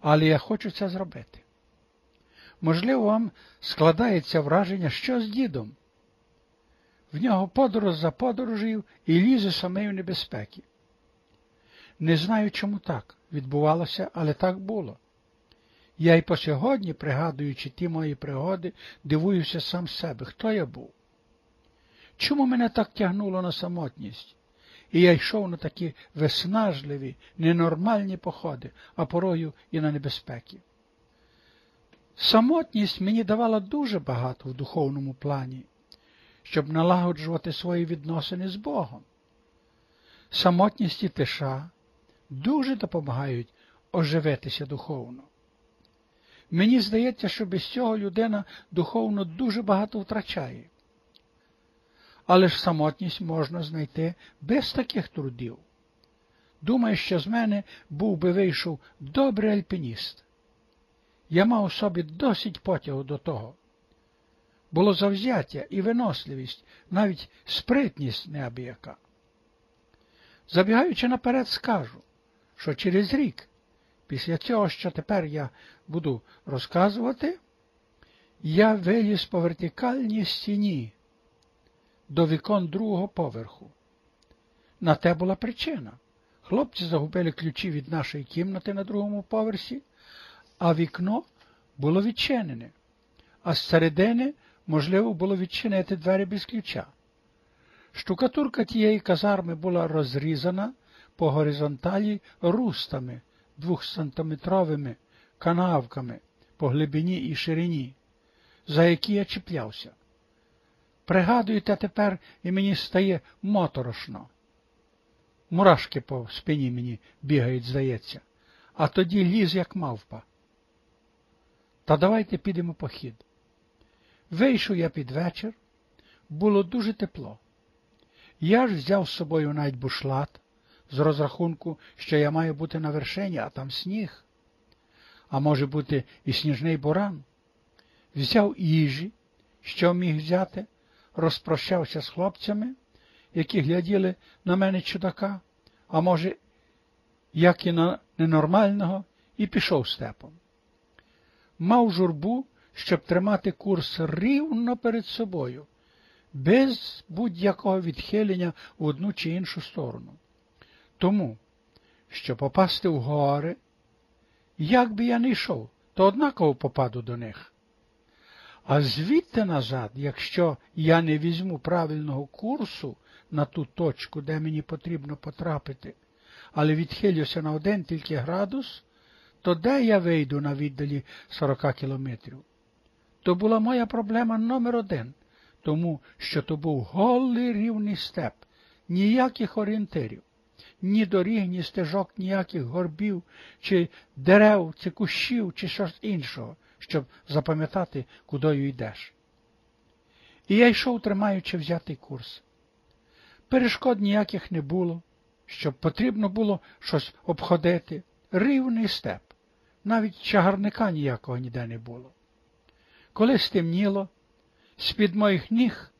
але я хочу це зробити. Можливо, вам складається враження, що з дідом. В нього подорож за подорожею і лізе саме в небезпеки. Не знаю, чому так відбувалося, але так було. Я й по сьогодні, пригадуючи ті мої пригоди, дивуюся сам себе, хто я був. Чому мене так тягнуло на самотність? І я йшов на такі виснажливі, ненормальні походи, а порою і на небезпеки. Самотність мені давала дуже багато в духовному плані, щоб налагоджувати свої відносини з Богом. Самотність і тиша дуже допомагають оживитися духовно. Мені здається, що без цього людина духовно дуже багато втрачає. Але ж самотність можна знайти без таких трудів. Думаю, що з мене був би вийшов добрий альпініст. Я мав у собі досить потягу до того. Було завзяття і виносливість, навіть спритність неабияка. Забігаючи наперед, скажу, що через рік, після цього, що тепер я буду розказувати, я виліз по вертикальній стіні до вікон другого поверху. На те була причина. Хлопці загубили ключі від нашої кімнати на другому поверсі, а вікно було відчинене, а з середини можливо було відчинити двері без ключа. Штукатурка тієї казарми була розрізана по горизонталі рустами двохсантиметровими канавками по глибині і ширині, за які я чіплявся. Пригадуєте тепер і мені стає моторошно. Мурашки по спині мені бігають, здається, а тоді ліз, як мавпа. Та давайте підемо по хід. Вийшов я під вечір, було дуже тепло. Я ж взяв з собою навіть бушлат, з розрахунку, що я маю бути на вершині, а там сніг, а може бути і сніжний буран. Взяв їжі, що міг взяти, розпрощався з хлопцями, які гляділи на мене чудака, а може, як і на ненормального, і пішов степом. Мав журбу, щоб тримати курс рівно перед собою, без будь-якого відхилення в одну чи іншу сторону. Тому, що попасти в гори, як би я не йшов, то однаково попаду до них. А звідти назад, якщо я не візьму правильного курсу на ту точку, де мені потрібно потрапити, але відхилюся на один тільки градус, то де я вийду на віддалі 40 кілометрів? То була моя проблема номер один, тому що то був голий рівний степ, ніяких орієнтирів ні доріг, ні стежок, ніяких горбів, чи дерев, чи кущів, чи щось іншого, щоб запам'ятати, кудою йдеш. І я йшов, тримаючи взятий курс. Перешкод ніяких не було, щоб потрібно було щось обходити, рівний степ, навіть чагарника ніякого ніде не було. Коли стемніло, з-під моїх ніг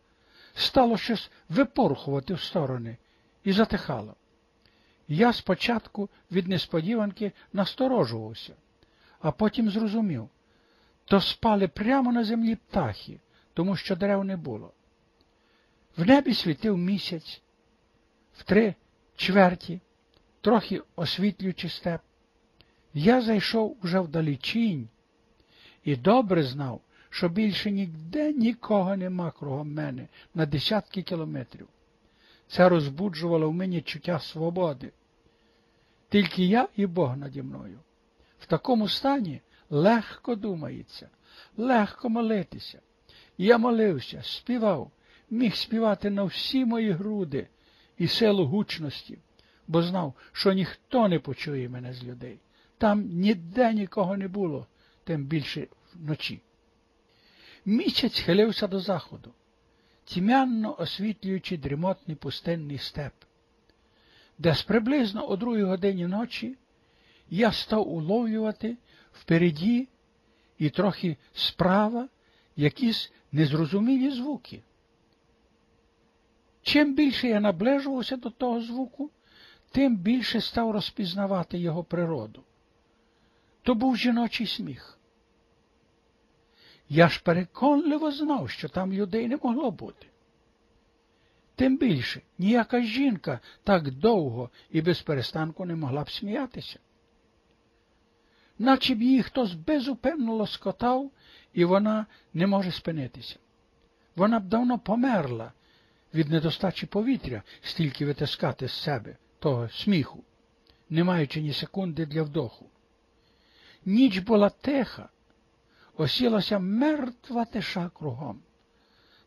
стало щось випорхувати в сторони і затихало. Я спочатку від несподіванки насторожувався, а потім зрозумів, то спали прямо на землі птахи, тому що дерев не було. В небі світив місяць, в три чверті, трохи освітлюючи степ. Я зайшов уже вдалічінь і добре знав, що більше ніде нікого нема кругом мене на десятки кілометрів. Це розбуджувало в мені чуття свободи. Тільки я і Бог наді мною. В такому стані легко думається, легко молитися. Я молився, співав, міг співати на всі мої груди і силу гучності, бо знав, що ніхто не почує мене з людей. Там ніде нікого не було, тим більше вночі. Місяць хилився до заходу, тьмянно освітлюючи дрімотний пустинний степ. Десь приблизно о другій годині ночі я став уловлювати впереді і трохи справа якісь незрозумілі звуки. Чим більше я наближувався до того звуку, тим більше став розпізнавати його природу. То був жіночий сміх. Я ж переконливо знав, що там людей не могло бути. Тим більше ніяка жінка так довго і без перестанку не могла б сміятися. Наче б її хтось безупинно лоскотав, і вона не може спинитися. Вона б давно померла від недостачі повітря, стільки витискати з себе того сміху, не маючи ні секунди для вдоху. Ніч була тиха, осілася мертва тиша кругом,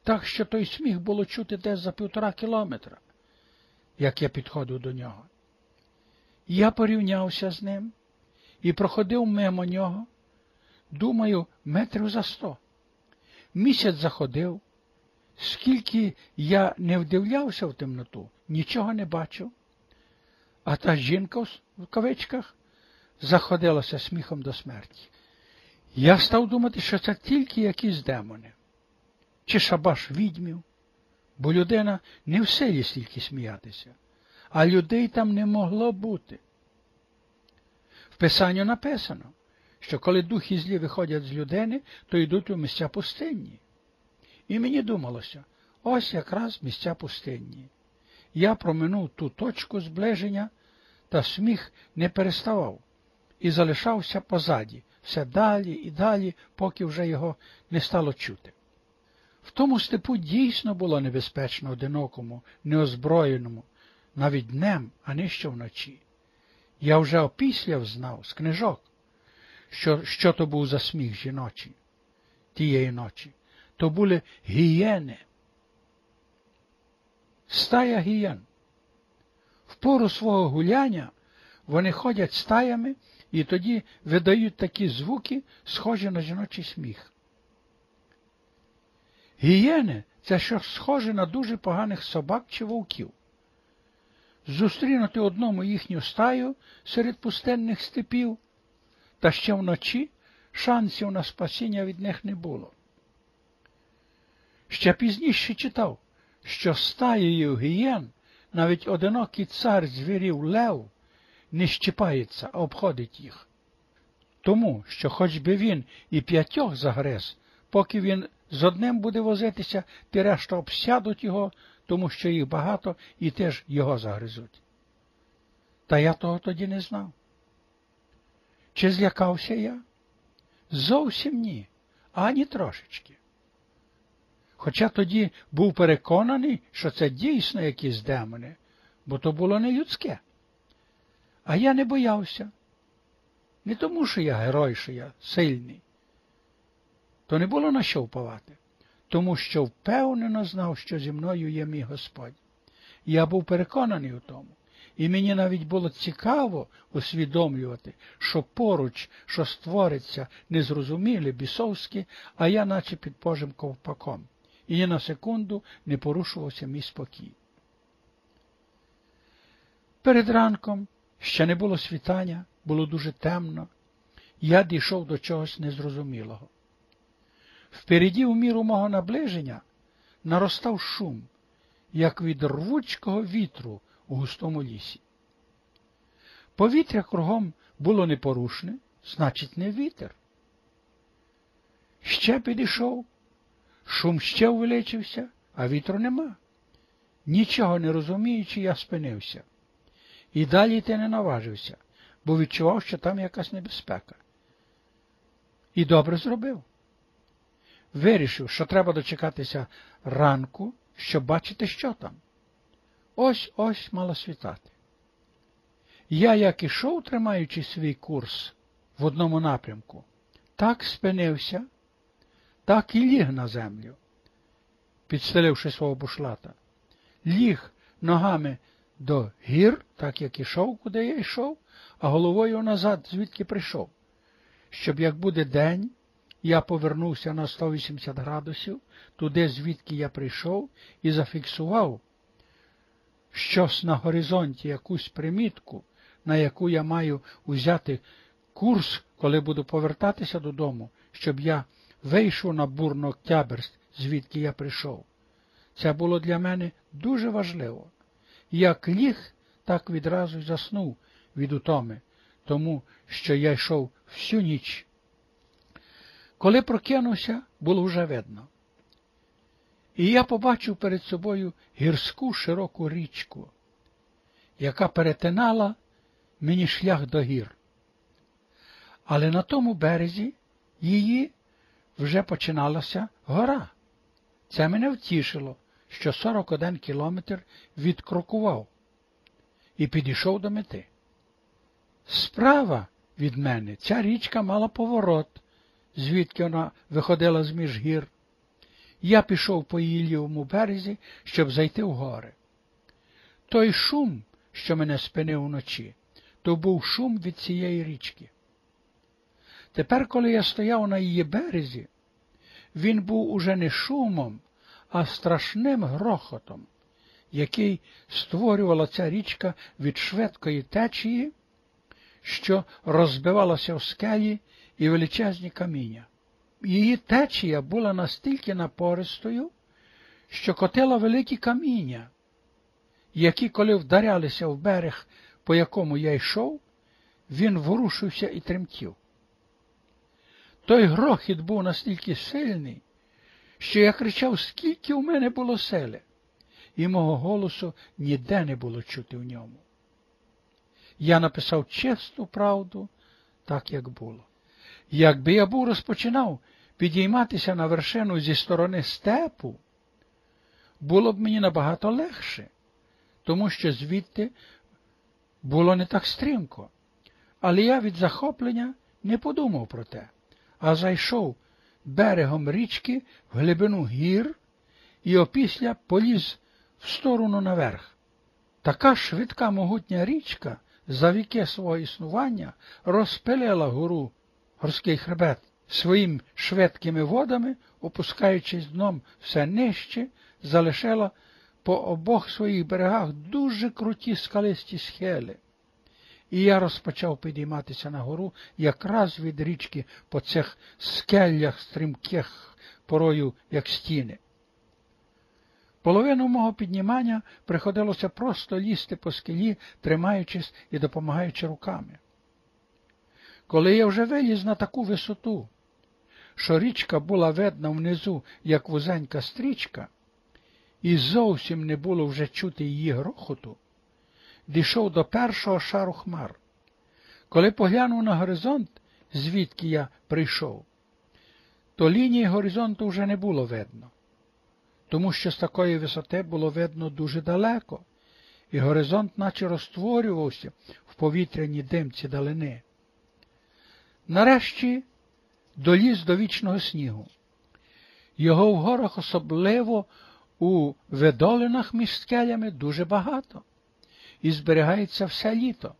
так що той сміх було чути десь за півтора кілометра, як я підходив до нього. Я порівнявся з ним і проходив мимо нього, думаю, метрів за сто. Місяць заходив, скільки я не вдивлявся в темноту, нічого не бачив, а та жінка в кавичках заходилася сміхом до смерті. Я став думати, що це тільки якісь демони, чи шабаш відьмів, бо людина не в силі стільки сміятися, а людей там не могло бути. Писанню написано, що коли духи злі виходять з людини, то йдуть у місця пустинні. І мені думалося, ось якраз місця пустинні. Я проминув ту точку зближення, та сміх не переставав і залишався позаді, все далі і далі, поки вже його не стало чути. В тому степу дійсно було небезпечно одинокому, неозброєному, навіть днем, а що вночі. Я вже опісля знав з книжок, що що то був за сміх жіночий тієї ночі. То були гієни. Стая гієн. В пору свого гуляння вони ходять стаями і тоді видають такі звуки, схожі на жіночий сміх. Гієни це щось схоже на дуже поганих собак чи вовків. Зустрінути одному їхню стаю серед пустенних степів, та ще вночі шансів на спасіння від них не було. Ще пізніше читав, що стаєю гієн навіть одинокий цар звірів Лев не щіпається, а обходить їх. Тому, що хоч би він і п'ятьох загриз, поки він з одним буде возитися, ті решта обсядуть його, тому що їх багато і теж його загризуть. Та я того тоді не знав. Чи злякався я? Зовсім ні, ані трошечки. Хоча тоді був переконаний, що це дійсно якісь демони, бо то було не людське. А я не боявся. Не тому, що я герой, що я сильний. То не було на що впавати, тому що впевнено знав, що зі мною є мій Господь. Я був переконаний у тому. І мені навіть було цікаво усвідомлювати, що поруч, що створиться, незрозумілі, бісовські, а я наче під Божим ковпаком, і ні на секунду не порушувався мій спокій. Перед ранком ще не було світання, було дуже темно, я дійшов до чогось незрозумілого. Впереді, у міру мого наближення, наростав шум, як від рвучкого вітру у густому лісі. Повітря кругом було непорушне, значить, не вітер. Ще підійшов, шум ще увеличився, а вітру нема. Нічого не розуміючи, я спинився. І далі йти не наважився, бо відчував, що там якась небезпека. І добре зробив. Вирішив, що треба дочекатися ранку, щоб бачити, що там. Ось ось мало світати. Я, як ішов, тримаючи свій курс в одному напрямку, так спинився, так і ліг на землю, підстеливши свого бушлата, ліг ногами до гір, так як ішов, куди я йшов, а головою назад, звідки прийшов, щоб як буде день, я повернувся на 180 градусів, туди, звідки я прийшов, і зафіксував щось на горизонті, якусь примітку, на яку я маю узяти курс, коли буду повертатися додому, щоб я вийшов на бурно Октябрьськ, звідки я прийшов. Це було для мене дуже важливо. Як ліг, так відразу й заснув від утоми, тому що я йшов всю ніч. Коли прокинувся, було вже видно. І я побачив перед собою гірську широку річку, яка перетинала мені шлях до гір. Але на тому березі її вже починалася гора. Це мене втішило, що 41 кілометр відкрокував і підійшов до мети. Справа від мене ця річка мала поворот, звідки вона виходила з між гір. Я пішов по її лівому березі, щоб зайти в гори. Той шум, що мене спинив вночі, то був шум від цієї річки. Тепер, коли я стояв на її березі, він був уже не шумом, а страшним грохотом, який створювала ця річка від швидкої течії, що розбивалася в скелі і величезні каміння. Її течія була настільки напористою, що котила великі каміння, які, коли вдарялися в берег, по якому я йшов, він ворушився і тремтів. Той грохіт був настільки сильний, що я кричав, скільки у мене було селе, і мого голосу ніде не було чути в ньому. Я написав чесну правду, так як було. Якби я був розпочинав підійматися на вершину зі сторони степу, було б мені набагато легше, тому що звідти було не так стрімко. Але я від захоплення не подумав про те, а зайшов берегом річки в глибину гір і опісля поліз в сторону наверх. Така швидка могутня річка за віки свого існування розпилила гору горський хребет своїм швидкими водами, опускаючись дном все нижче, залишила по обох своїх берегах дуже круті скалисті схили. І я розпочав підійматися на гору якраз від річки по цих скелях стрімких порою, як стіни. Половину мого піднімання приходилося просто лізти по скелі, тримаючись і допомагаючи руками. Коли я вже виліз на таку висоту, що річка була видна внизу, як вузенька стрічка, і зовсім не було вже чути її грохоту, дійшов до першого шару хмар. Коли поглянув на горизонт, звідки я прийшов, то лінії горизонту вже не було видно, тому що з такої висоти було видно дуже далеко, і горизонт наче розтворювався в повітряній димці далини. Нарешті доліз до вічного снігу. Його в горах особливо у видолинах між скелями дуже багато і зберігається все літо,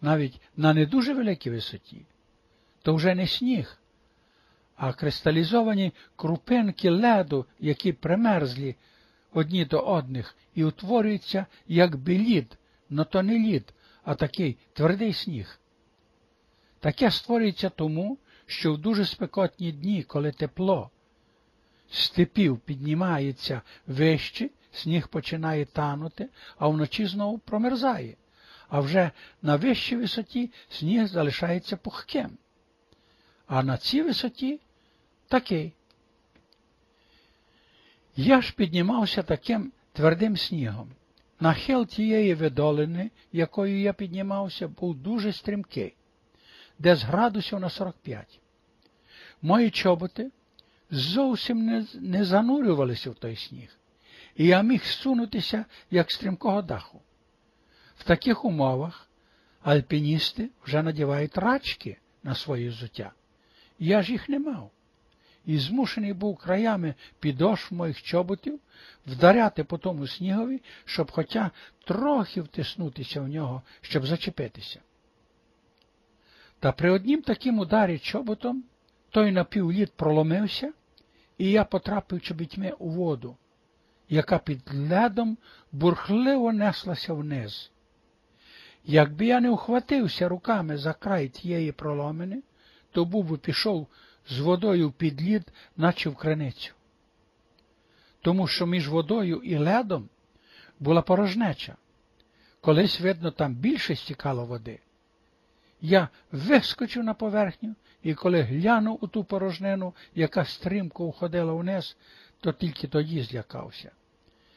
навіть на не дуже великій висоті. То вже не сніг, а кристалізовані крупинки леду, які примерзлі одні до одних, і утворюються як білід, но то не лід, а такий твердий сніг. Таке створюється тому, що в дуже спекотні дні, коли тепло степів піднімається вище, сніг починає танути, а вночі знову промерзає, а вже на вищій висоті сніг залишається пухким, а на цій висоті такий. Я ж піднімався таким твердим снігом. Нахил тієї видолини, якою я піднімався, був дуже стрімкий десь градусів на 45. Мої чоботи зовсім не, не занурювалися в той сніг, і я міг сунутися, як стрімкого даху. В таких умовах альпіністи вже надівають рачки на своє взуття. Я ж їх не мав. І змушений був краями підошв моїх чоботів вдаряти по тому снігові, щоб хоча трохи втиснутися в нього, щоб зачепитися. Та при однім таким ударі чоботом той напівлід проломився, і я потрапив чобітьми у воду, яка під ледом бурхливо неслася вниз. Якби я не ухватився руками за край тієї проломини, то був би пішов з водою під лід, наче в криницю. Тому що між водою і ледом була порожнеча. Колись, видно, там більше стікало води, Я вискочив на поверхню, і коли глянув у ту порожнину, яка стрімко входила вниз, то тільки тоді злякався.